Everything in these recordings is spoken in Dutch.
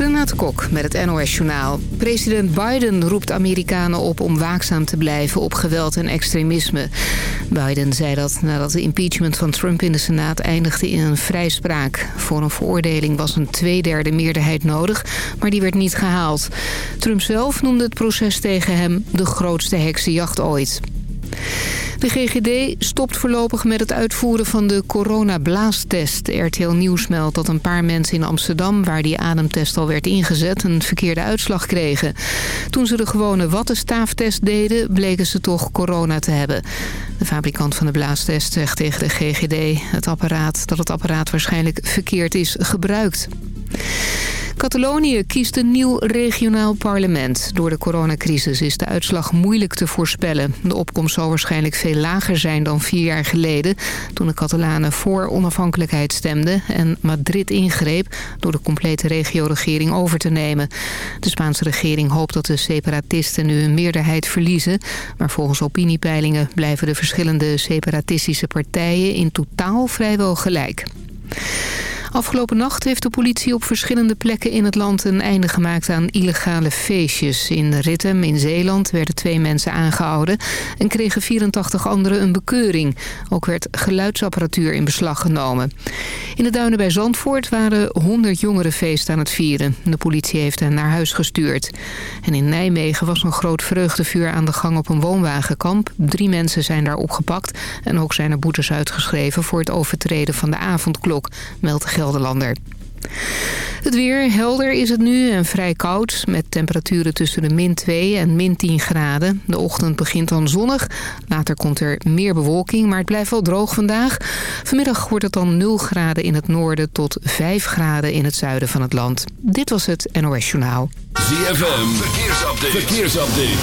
Renate Kok met het NOS Journaal. President Biden roept Amerikanen op om waakzaam te blijven op geweld en extremisme. Biden zei dat nadat de impeachment van Trump in de Senaat eindigde in een vrijspraak. Voor een veroordeling was een tweederde meerderheid nodig, maar die werd niet gehaald. Trump zelf noemde het proces tegen hem de grootste heksenjacht ooit. De GGD stopt voorlopig met het uitvoeren van de coronablaastest. RTL Nieuws meldt dat een paar mensen in Amsterdam... waar die ademtest al werd ingezet, een verkeerde uitslag kregen. Toen ze de gewone wattenstaaftest deden... bleken ze toch corona te hebben. De fabrikant van de blaastest zegt tegen de GGD het apparaat, dat het apparaat waarschijnlijk verkeerd is gebruikt. Catalonië kiest een nieuw regionaal parlement. Door de coronacrisis is de uitslag moeilijk te voorspellen. De opkomst zal waarschijnlijk veel lager zijn dan vier jaar geleden... toen de Catalanen voor onafhankelijkheid stemden... en Madrid ingreep door de complete regio-regering over te nemen. De Spaanse regering hoopt dat de separatisten nu een meerderheid verliezen... maar volgens opiniepeilingen blijven de verschillende separatistische partijen... in totaal vrijwel gelijk. Afgelopen nacht heeft de politie op verschillende plekken in het land een einde gemaakt aan illegale feestjes. In Rittem in Zeeland werden twee mensen aangehouden en kregen 84 anderen een bekeuring. Ook werd geluidsapparatuur in beslag genomen. In de duinen bij Zandvoort waren 100 jongeren feest aan het vieren. De politie heeft hen naar huis gestuurd. En in Nijmegen was een groot vreugdevuur aan de gang op een woonwagenkamp. Drie mensen zijn daar opgepakt en ook zijn er boetes uitgeschreven voor het overtreden van de avondklok, meldt Gelderlander. Het weer, helder is het nu en vrij koud... met temperaturen tussen de min 2 en min 10 graden. De ochtend begint dan zonnig. Later komt er meer bewolking, maar het blijft wel droog vandaag. Vanmiddag wordt het dan 0 graden in het noorden... tot 5 graden in het zuiden van het land. Dit was het NOS Journaal. ZFM, verkeersupdate. verkeersupdate.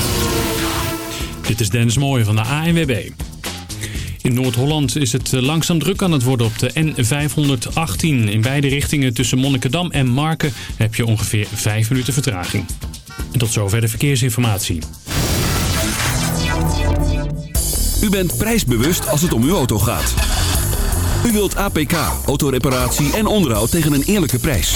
Dit is Dennis Mooij van de ANWB. In Noord-Holland is het eh, langzaam druk aan het worden op de N518. In beide richtingen tussen Monnikendam en Marken heb je ongeveer 5 minuten vertraging. En tot zover de verkeersinformatie. U bent prijsbewust als het om uw auto gaat. U wilt APK, autoreparatie en onderhoud tegen een eerlijke prijs.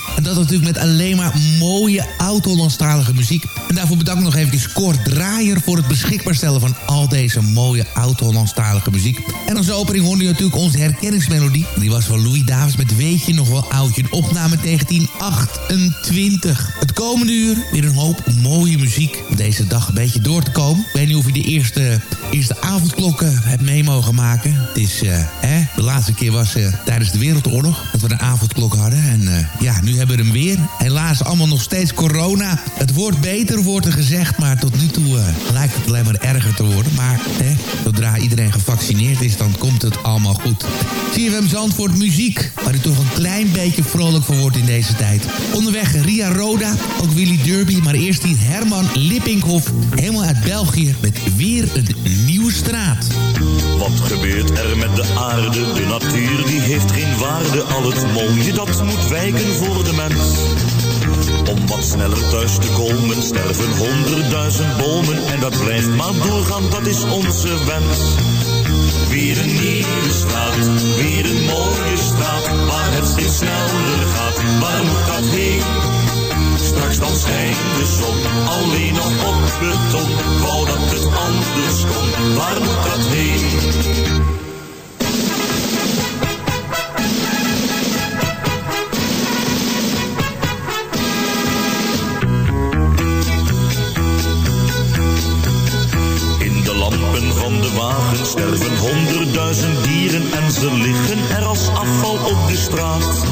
En dat natuurlijk met alleen maar mooie oud-Hollandstalige muziek. En daarvoor bedank ik nog even Cor Draaier... voor het beschikbaar stellen van al deze mooie oud-Hollandstalige muziek. En als opening hoorde je natuurlijk onze herkenningsmelodie. Die was van Louis Davis met Weet je nog wel oudje. Een opname 1928. Het komende uur weer een hoop mooie muziek. Om deze dag een beetje door te komen. Ik weet niet of je de eerste, eerste avondklokken hebt mee mogen maken. Het is, eh, hè, de laatste keer was eh, tijdens de Wereldoorlog dat we een avondklok hadden. En eh, ja, nu hebben hem weer. Helaas allemaal nog steeds corona. Het wordt beter, wordt er gezegd. Maar tot nu toe eh, lijkt het alleen maar erger te worden. Maar hè, zodra iedereen gevaccineerd is, dan komt het allemaal goed. CFM Zandvoort muziek, waar u toch een klein beetje vrolijk van wordt in deze tijd. Onderweg Ria Roda, ook Willy Derby. Maar eerst die Herman Lippinghoff, helemaal uit België... met weer een nieuwe straat. Wat gebeurt er met de aarde? De natuur die heeft geen waarde. Al het mooie dat moet wijken voor de de mens. Om wat sneller thuis te komen sterven honderdduizend bomen en dat blijft maar doorgaan, dat is onze wens. Weer een nieuwe straat, weer een mooie straat, waar het steeds sneller gaat, waar moet dat heen? Straks dan schijnt de zon, alleen nog op beton, wou dat het anders kon, waar moet dat heen? Sterven honderdduizend dieren en ze liggen er als afval op de straat.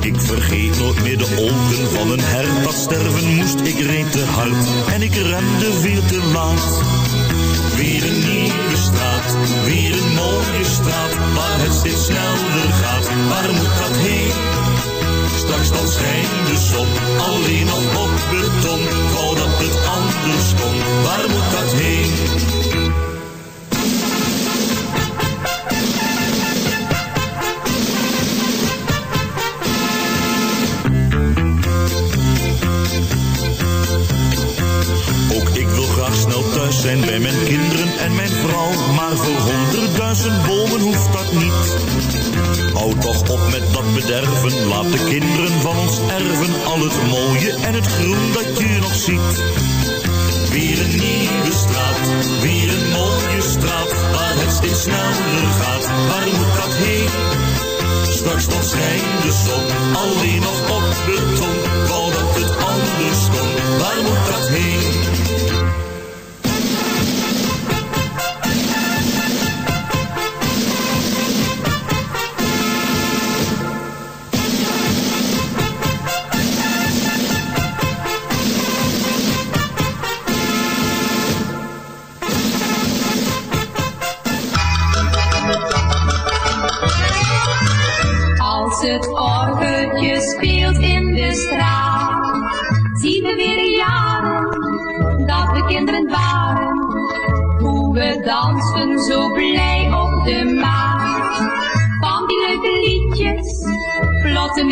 Ik vergeet nooit meer de ogen van een hert dat sterven moest. Ik reed te hard en ik rende veel te laat. Weer een nieuwe straat, weer een mooie straat, waar het steeds sneller gaat. Waar moet dat heen? Straks dan schijnt de zon alleen nog op beton. Wou dat het anders kon, waar moet dat heen? Ook ik wil graag snel thuis zijn bij mijn kinderen en mijn vrouw. Maar voor honderdduizend bomen hoeft dat niet. Hou toch op met dat bederven. Laat de kinderen van ons erven. Al het mooie en het groen dat je nog ziet. Weer een nieuwe straat, weer een mooie straat. Waar het steeds sneller gaat. Waar moet dat heen? Straks dan schijnt de zon alleen nog op beton. Wou dat het anders kon. Waar moet dat heen?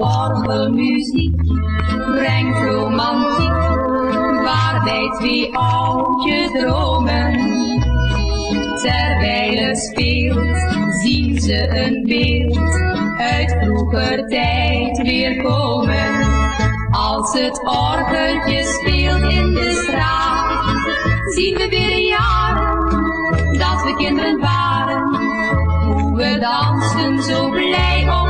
Orgelmuziek brengt romantiek, waarbij twee oudjes dromen. Terwijl het speelt, zien ze een beeld uit vroeger tijd weer komen. Als het orgeltje speelt in de straat, zien we weer jaren dat we kinderen waren. Hoe we dansten zo blij op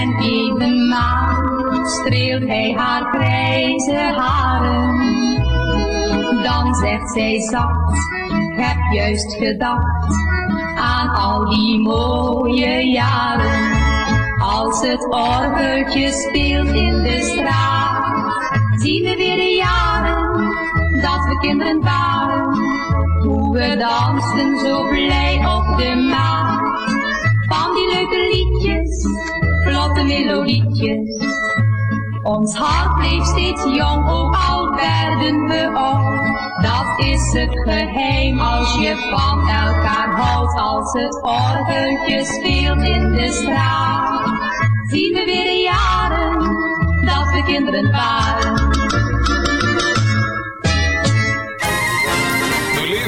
en de maan streelt hij haar grijze haren. Dan zegt zij zacht, ik heb juist gedacht aan al die mooie jaren. Als het orgeltje speelt in de straat, zien we weer de jaren dat we kinderen waren. Hoe we dansten zo blij op de maat. Van die leuke liedjes, melodietjes. Ons hart bleef steeds jong, ook al werden we oud. Dat is het geheim als je van elkaar houdt. Als het orgeltje speelt in de straat, zien we weer jaren dat we kinderen waren.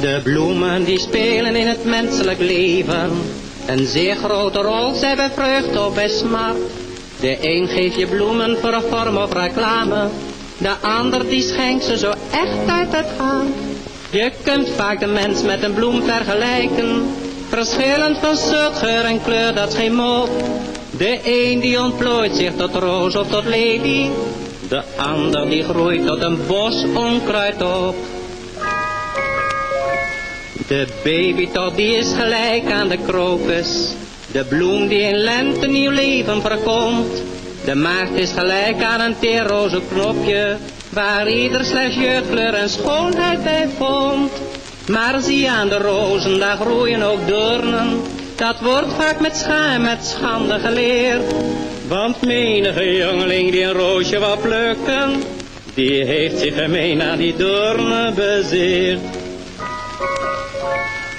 De bloemen die spelen in het menselijk leven een zeer grote rol, zij bij vreugd of bij smart. De een geeft je bloemen voor een vorm of reclame, de ander die schenkt ze zo echt uit het hart. Je kunt vaak de mens met een bloem vergelijken, verschillend van soort, geur en kleur, dat geen mop. De een die ontplooit zich tot roos of tot lelie, de ander die groeit tot een bos onkruid op. De babytop die is gelijk aan de krokus. De bloem die in lente nieuw leven verkomt. De maagd is gelijk aan een teerroze knopje. Waar ieder slechts jeugdkleur en schoonheid bij vond. Maar zie aan de rozen, daar groeien ook doornen. Dat wordt vaak met schaam, met schande geleerd. Want menige jongeling die een roosje wou plukken. Die heeft zich gemeen aan die doornen bezeerd.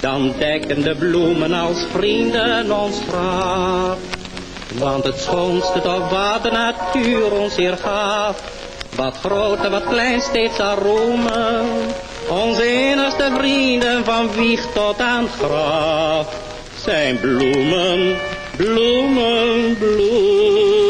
dan dekken de bloemen als vrienden ons graf. Want het schoonste toch wat de natuur ons hier gaf, wat groot en wat klein steeds zal roemen, onze enigste vrienden van wieg tot aan graf, zijn bloemen, bloemen, bloemen.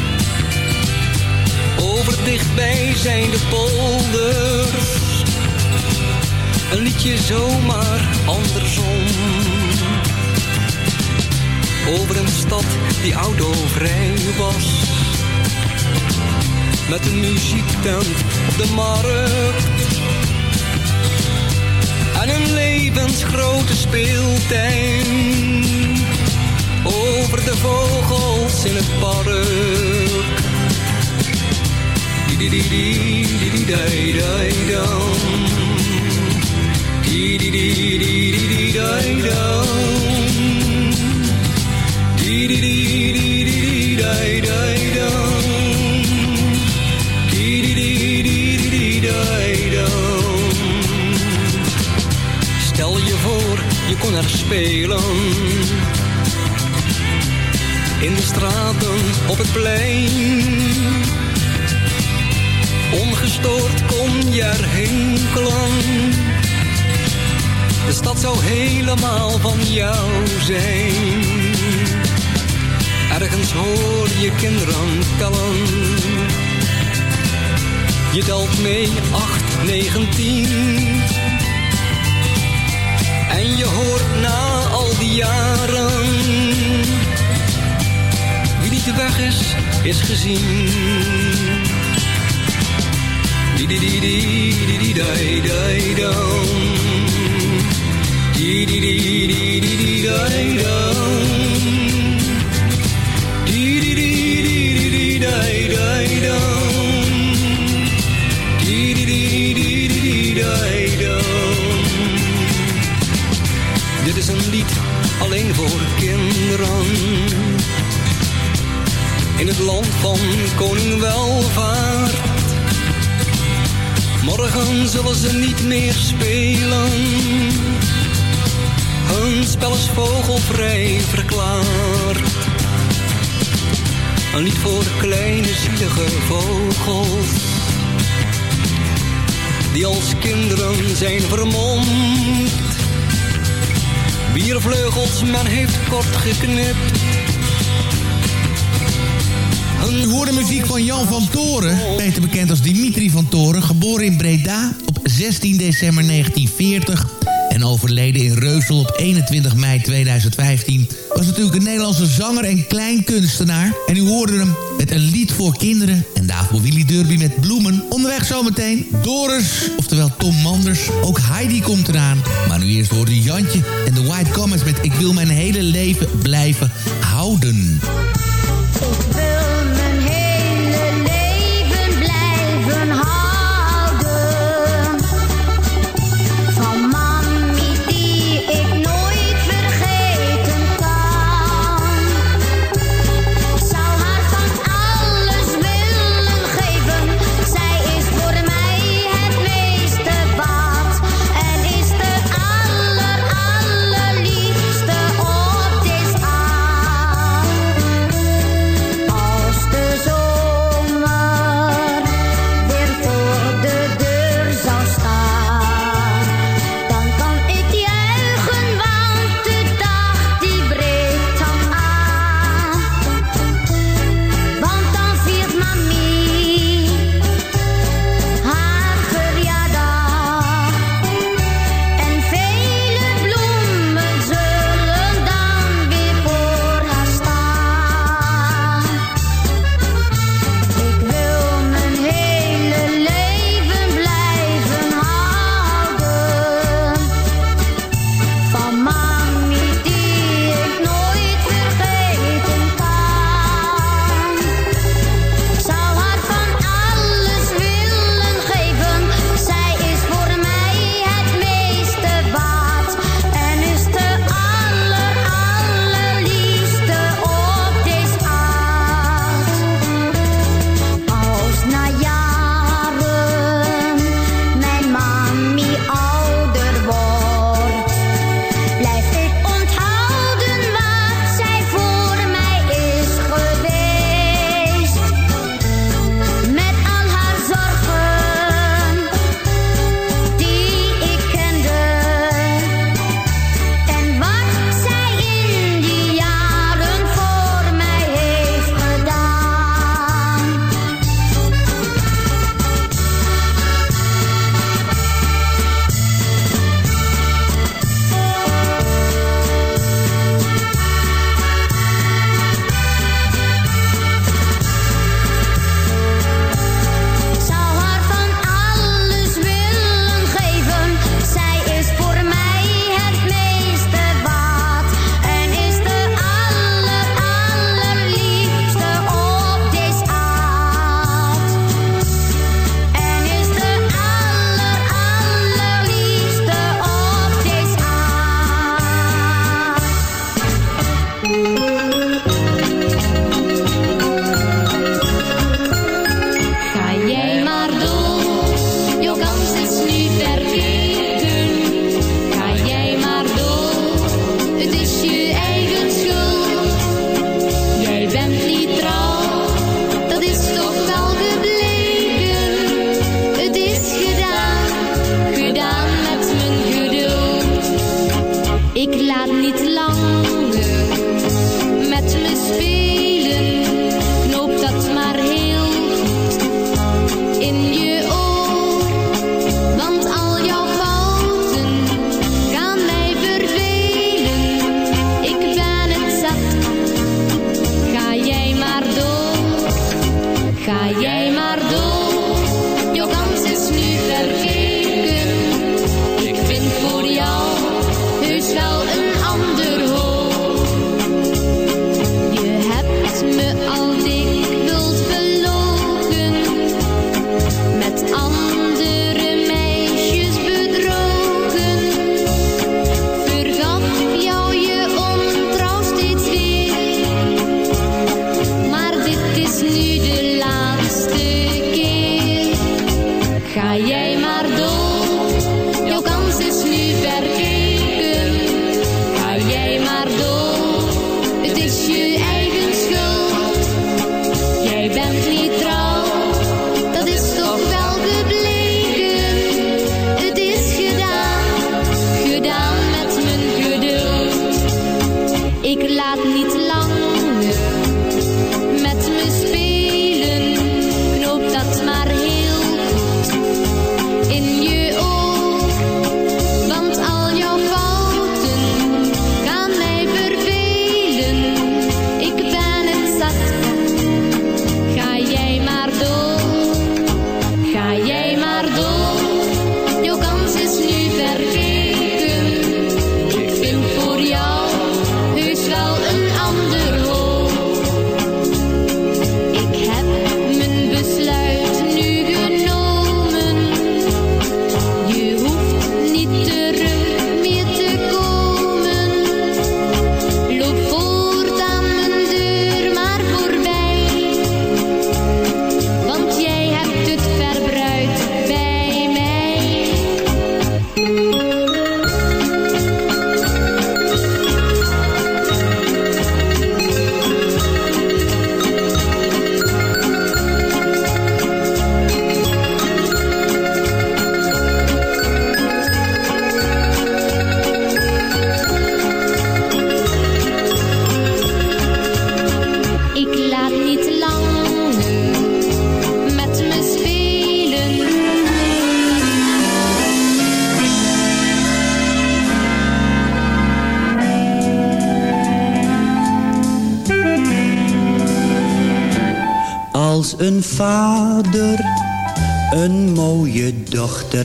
Dichtbij zijn de polders. Een liedje zomaar andersom. Over een stad die autovrij was. Met een muziektent op de markt. En een levensgrote speeltuin. Over de vogels in het park. Stel je voor, je kon er spelen. In de straten, op het plein ongestoord kon je er hinkelen. De stad zou helemaal van jou zijn. Ergens hoor je kinderen tellen. Je telt mee 8, 19. En je hoort na al die jaren. Wie niet weg is, is gezien. Dit is een lied alleen voor kinderen. In het land van koning welvaart Morgen zullen ze niet meer spelen. Hun spel is vogelvrij verklaard. En niet voor de kleine zielige vogels. Die als kinderen zijn vermomd. Biervleugels men heeft kort geknipt u hoorde muziek van Jan van Toren, beter bekend als Dimitri van Toren... geboren in Breda op 16 december 1940 en overleden in Reusel op 21 mei 2015... was natuurlijk een Nederlandse zanger en kleinkunstenaar. En u hoorde hem met een lied voor kinderen... en daarvoor Willy Derby met bloemen. Onderweg zometeen Doris, oftewel Tom Manders. Ook Heidi komt eraan. Maar nu eerst hoorde Jantje en de White Comments met... Ik wil mijn hele leven blijven houden.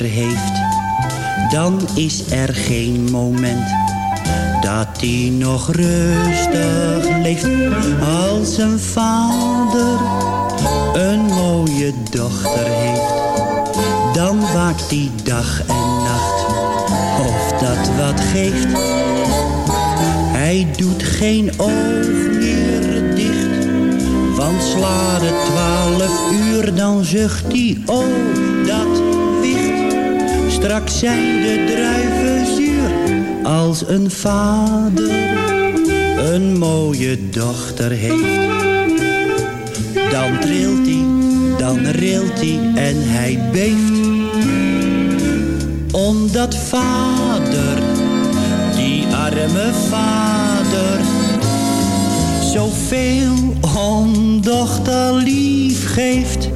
Heeft, dan is er geen moment dat hij nog rustig leeft. Als een vader een mooie dochter heeft, dan waakt hij dag en nacht of dat wat geeft. Hij doet geen oog meer dicht, want slaat het twaalf uur, dan zucht hij, oh dat. Straks zijn de druiven zuur, als een vader een mooie dochter heeft. Dan trilt hij, dan rilt hij en hij beeft. Omdat vader, die arme vader, zoveel om dochter lief geeft.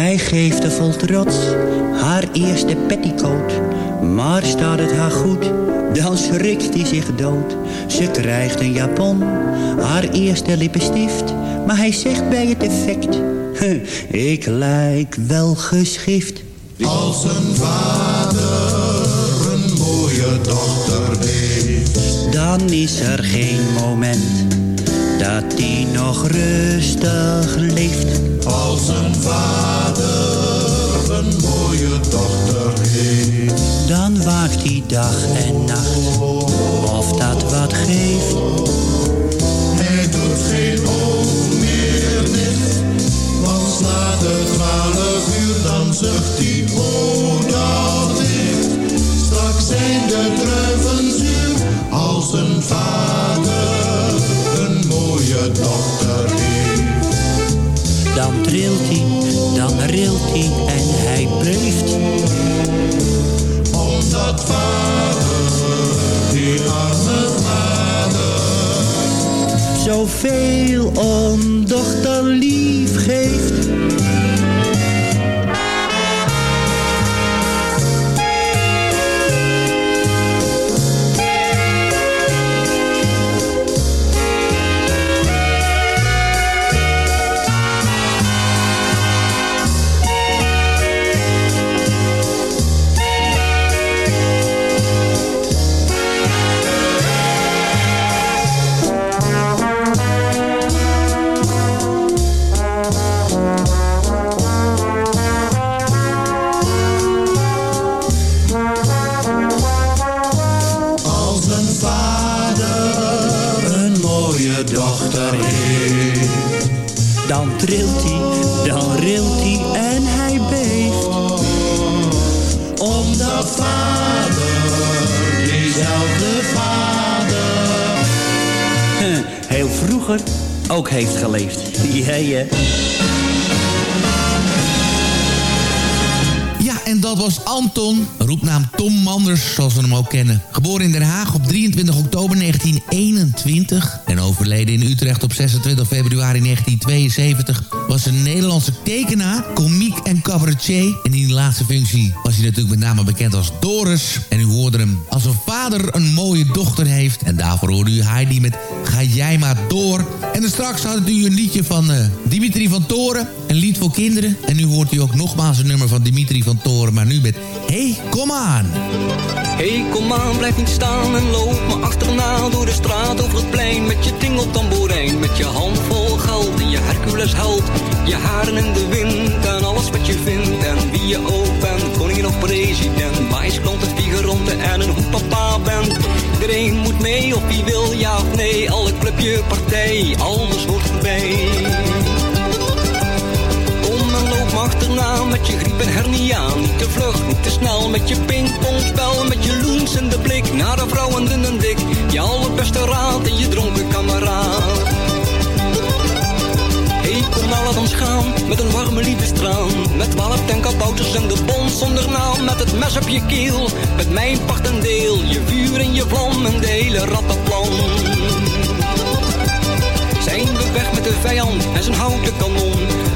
Hij geeft vol trots haar eerste petticoat. Maar staat het haar goed, dan schrikt hij zich dood. Ze krijgt een japon, haar eerste lippenstift. Maar hij zegt bij het effect, ik lijk wel geschift. Als een vader een mooie dochter heeft, Dan is er geen moment dat hij nog rustig leeft. als een vader een mooie dochter heeft, Dan waakt hij dag en nacht, of dat wat geeft. hij doet geen oog meer dicht, want slaat het twaalf uur, dan zucht hij, Dan trilt hij, dan rilt hij en hij beeft. Omdat vader, die arme vader, Zoveel om dochter lief geeft. En in die laatste functie was hij natuurlijk met name bekend als Doris. En u hoorde hem als een vader een mooie dochter heeft. En daarvoor hoorde u Heidi met Ga jij maar door. En dan straks had u een liedje van eh, Dimitri van kinderen. En nu hoort u ook nogmaals een nummer van Dimitri van Toren, maar nu met Hey, kom aan. Hey, kom aan, blijf niet staan en loop me achterna door de straat over het plein met je tingeltamboerijn, met je hand vol geld en je Hercules held, je haren in de wind en alles wat je vindt en wie je ook bent, koningin of president, maïsklant of figuranten en een hoe papa bent. Iedereen moet mee of wie wil ja of nee, alle clubje, partij, alles hoort erbij. Met je griep en hernia. Niet te vlug, niet te snel met je pingpongspel. Met je de blik naar de vrouwen dun en dik. Je allerbeste raad en je dronken kameraad. Hey, kom nou laat ons gaan met een warme liefdestraan. Met twaalf tenkabouters en de bond zonder naam. Met het mes op je keel, met mijn part en deel. Je vuur en je vlam en de hele rattenplan. Zijn we weg met de vijand en zijn houten kanon.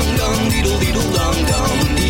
dum dum, diddle diddle dum dum.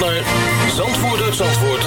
naar Zandvoort Zandvoort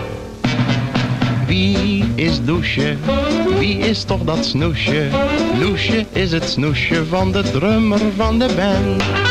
Wie is Doesje? Wie is toch dat snoesje? Loesje is het snoesje van de drummer van de band.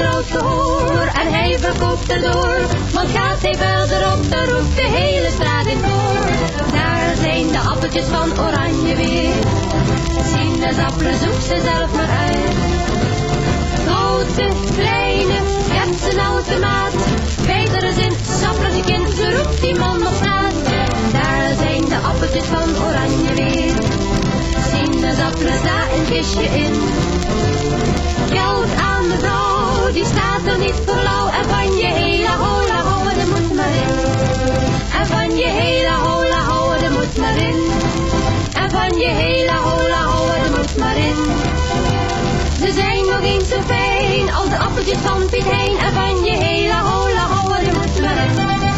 De en hij verkoopt erdoor. Want gaat hij wel erop, dan roept de hele straat in koor. Daar zijn de appeltjes van oranje weer. Sinaasappelen, zoek ze zelf maar uit. Grote, kleine, hebt ze in elke maat. Betere zin, sappelen kind, ze roept die man op straat. Daar zijn de appeltjes van oranje weer. Sinaasappelen, daar een kistje in. Geld aan de vrouw, die staat er niet voor lauw. En van je hele hola houden, er moet maar in. En van je hele hola houden, er moet maar in. En van je hele hola houden, er moet maar in. Ze zijn nog eens zo fijn als de appeltjes van Piet Hein. En van je hele hola houden, er moet maar in.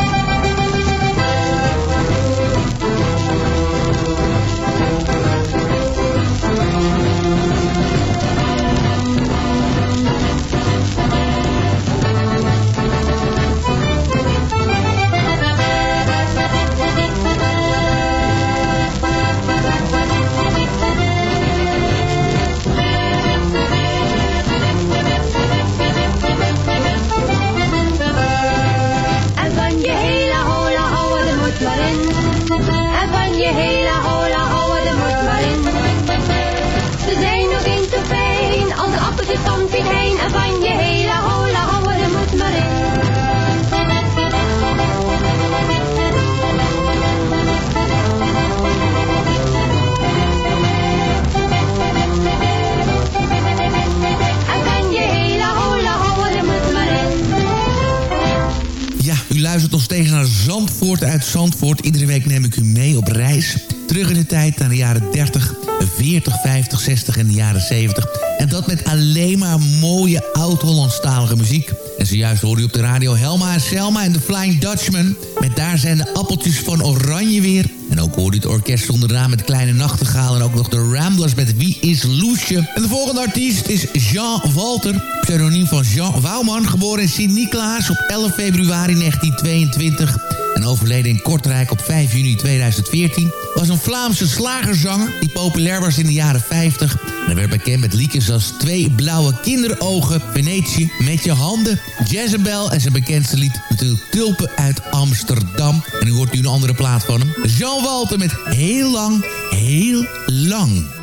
Uit Zandvoort. Iedere week neem ik u mee op reis. Terug in de tijd naar de jaren 30, 40, 50, 60 en de jaren 70. En dat met alleen maar mooie oud-Hollandstalige muziek. En zojuist hoorde u op de radio Helma en Selma en de Flying Dutchman. Met daar zijn de appeltjes van oranje weer. En ook hoorde u het orkest zonder naam met Kleine Nachtegaal... en ook nog de Ramblers met Wie is Loesje. En de volgende artiest is Jean Walter, pseudoniem van Jean Wouwman... geboren in Sint-Niklaas op 11 februari 1922 en overleden in Kortrijk op 5 juni 2014... was een Vlaamse slagerzanger die populair was in de jaren 50. En hij werd bekend met liedjes als Twee blauwe kinderogen, Venetië, Met je handen, Jezebel... en zijn bekendste lied natuurlijk Tulpen uit Amsterdam. En u hoort nu een andere plaat van hem. Jean Walter met Heel Lang, Heel Lang.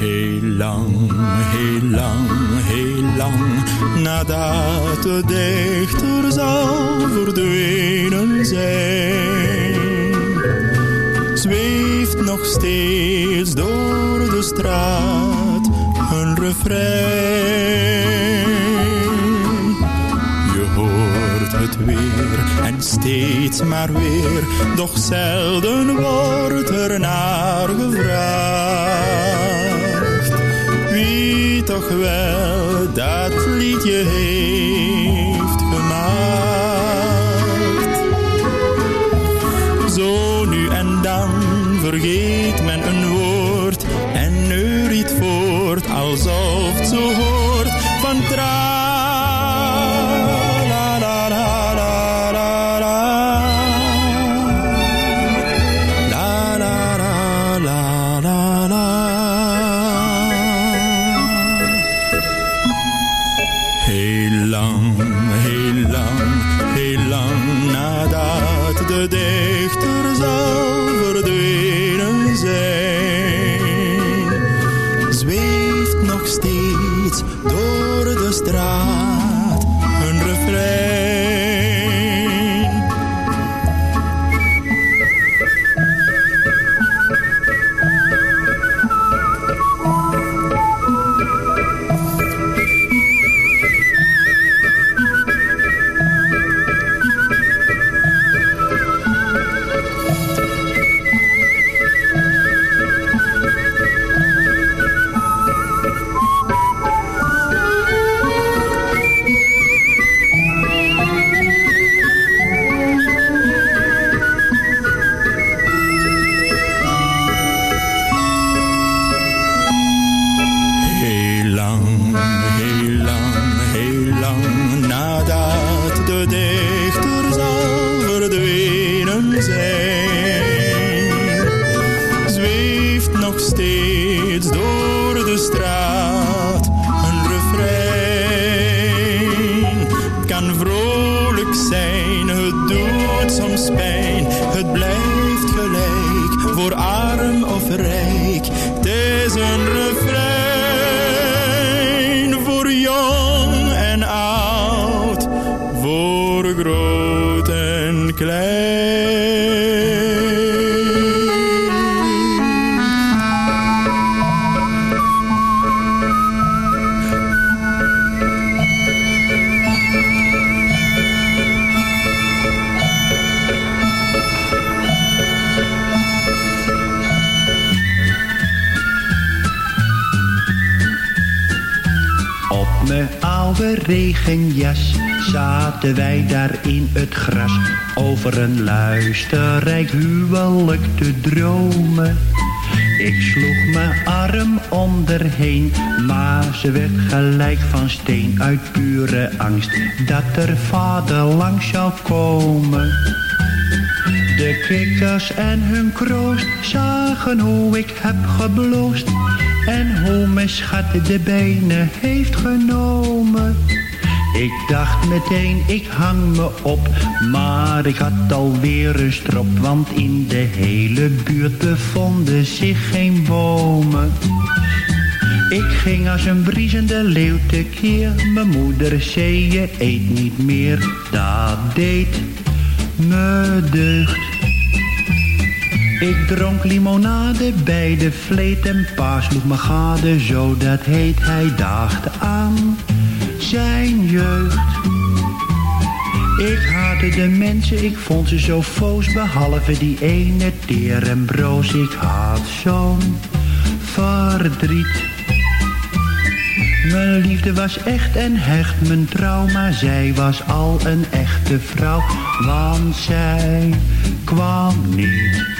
Heel lang, heel lang, heel lang, nadat de dichter zal verdwenen zijn, zweeft nog steeds door de straat een refrein. Je hoort het weer en steeds maar weer, doch zelden wordt er naar gevraagd. Toch wel dat liedje heeft gemaakt. Zo nu en dan vergeet men een woord en neuriet voort alsof het zo hoort regenjas zaten wij daar in het gras over een luisterrijk huwelijk te dromen. Ik sloeg mijn arm onderheen, maar ze werd gelijk van steen uit pure angst dat er vader langs zou komen. De kikkers en hun kroost zagen hoe ik heb gebloosd en hoe mijn schat de benen heeft genomen. Ik dacht meteen, ik hang me op, maar ik had alweer een strop, want in de hele buurt bevonden zich geen bomen. Ik ging als een briesende leeuw tekeer, mijn moeder zei je eet niet meer, dat deed me deugd. Ik dronk limonade bij de vleet en pa sloeg me gade, zo dat heet hij dacht aan zijn jeugd. Ik haatte de mensen, ik vond ze zo foos, behalve die ene teer en broos. Ik had zo'n verdriet. Mijn liefde was echt en hecht, mijn trouw, maar zij was al een echte vrouw, want zij kwam niet.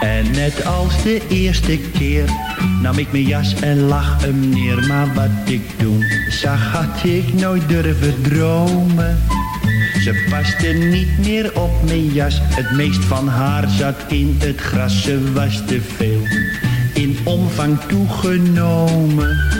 En net als de eerste keer nam ik mijn jas en lag hem neer. Maar wat ik toen zag had ik nooit durven dromen. Ze paste niet meer op mijn jas, het meest van haar zat in het gras. Ze was te veel in omvang toegenomen.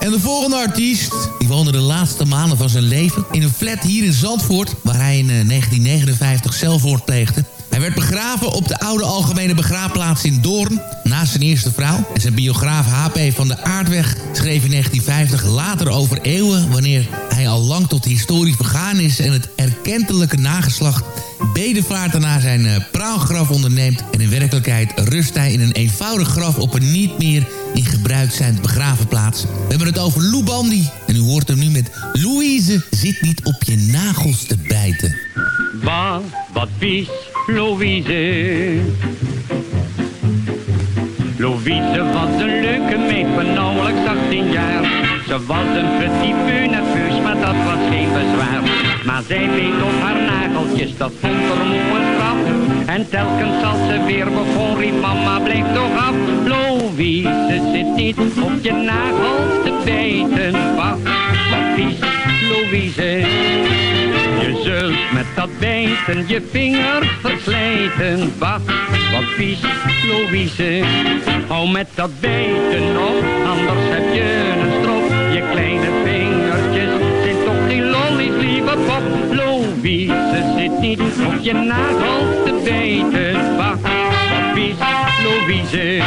En de volgende artiest, die woonde de laatste maanden van zijn leven... in een flat hier in Zandvoort, waar hij in 1959 zelfmoord pleegde. Hij werd begraven op de oude algemene begraafplaats in Doorn... naast zijn eerste vrouw. En zijn biograaf H.P. van de Aardweg schreef in 1950 later over eeuwen... wanneer hij al lang tot historisch begaan is... en het erkentelijke nageslacht bedevaart naar zijn uh, praalgraf onderneemt... en in werkelijkheid rust hij in een eenvoudig graf op een niet meer in gebruik zijn begravenplaats. We hebben het over Lou Bandy. En u hoort hem nu met Louise zit niet op je nagels te bijten. Wat, wat vies, Louise. Louise was een leuke meid van nauwelijks 18 jaar. Ze was een petit peu maar dat was geen bezwaar. Maar zij beet op haar nageltjes, dat vond er moe een straf. En telkens als ze weer begon, riep mama, blijf toch af. Louise zit niet op je nagels te bijten. Wat, wat vies, Louise. Je zult met dat bijten je vinger verslijten. Wat, wat vies, Louise. Hou met dat bijten op, anders heb je Op je nagels te bijten. Wat vies, Louise.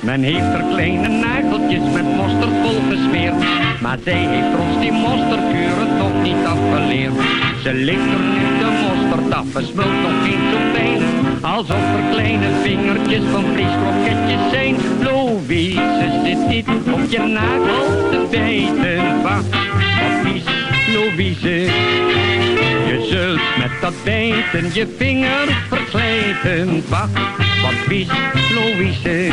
Men heeft er kleine nageltjes met mosterd vol gesmeerd. Maar zij heeft ons die mosterdkuren toch niet afgeleerd. Ze ligt er nu de mosterd af, en smult nog niet zo fijn. Alsof er kleine vingertjes van vleeskroketjes zijn. Louise zit niet op je nagels te bijten. Wat Je zult met dat bijten je vinger verslijten. Wat, wat vies, Louise.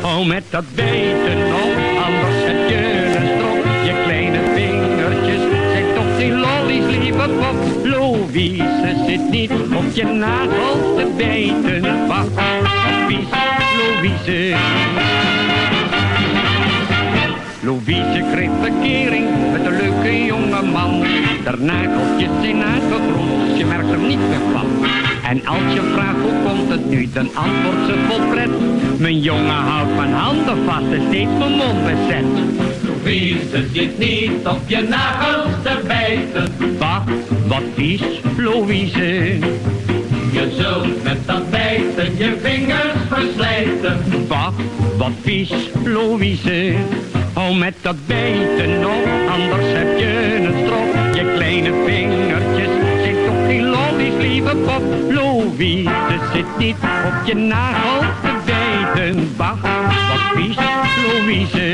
Hou met dat bijten op, anders heb je een strop. Je kleine vingertjes zijn toch geen lollies, lieve pop. Louise zit niet op je nagels te bijten. Wat, wat vies, Louise. Louise kreeg verkering met een leuke jonge man. Der nageltjes zijn uitgegroeid, je merkt er niet meer van. En als je vraagt hoe komt het nu, dan antwoordt ze vol pret. Mijn jongen houdt mijn handen vast en steeds mijn mond bezet. Louise zit niet op je nagels te bijten. Bah, wat vies, Louise. Je zult met dat bijten je vingers verslijten. Bah, wat vies, Louise. Hou met dat bijten op, anders heb je een strop. Je kleine vingertjes zijn toch geen lollies, lieve pop. Louise zit niet op je nagels te bijten. Bah, wat vies, Louise.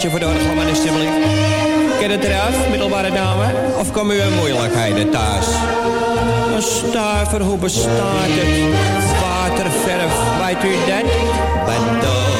kleinigheidje voor de orgelman, alsjeblieft. Ken het eraf, middelbare dame? Of komen u in moeilijkheden thuis? Een stuiver, hoe bestaat het? Waterverf, weet u dat? Want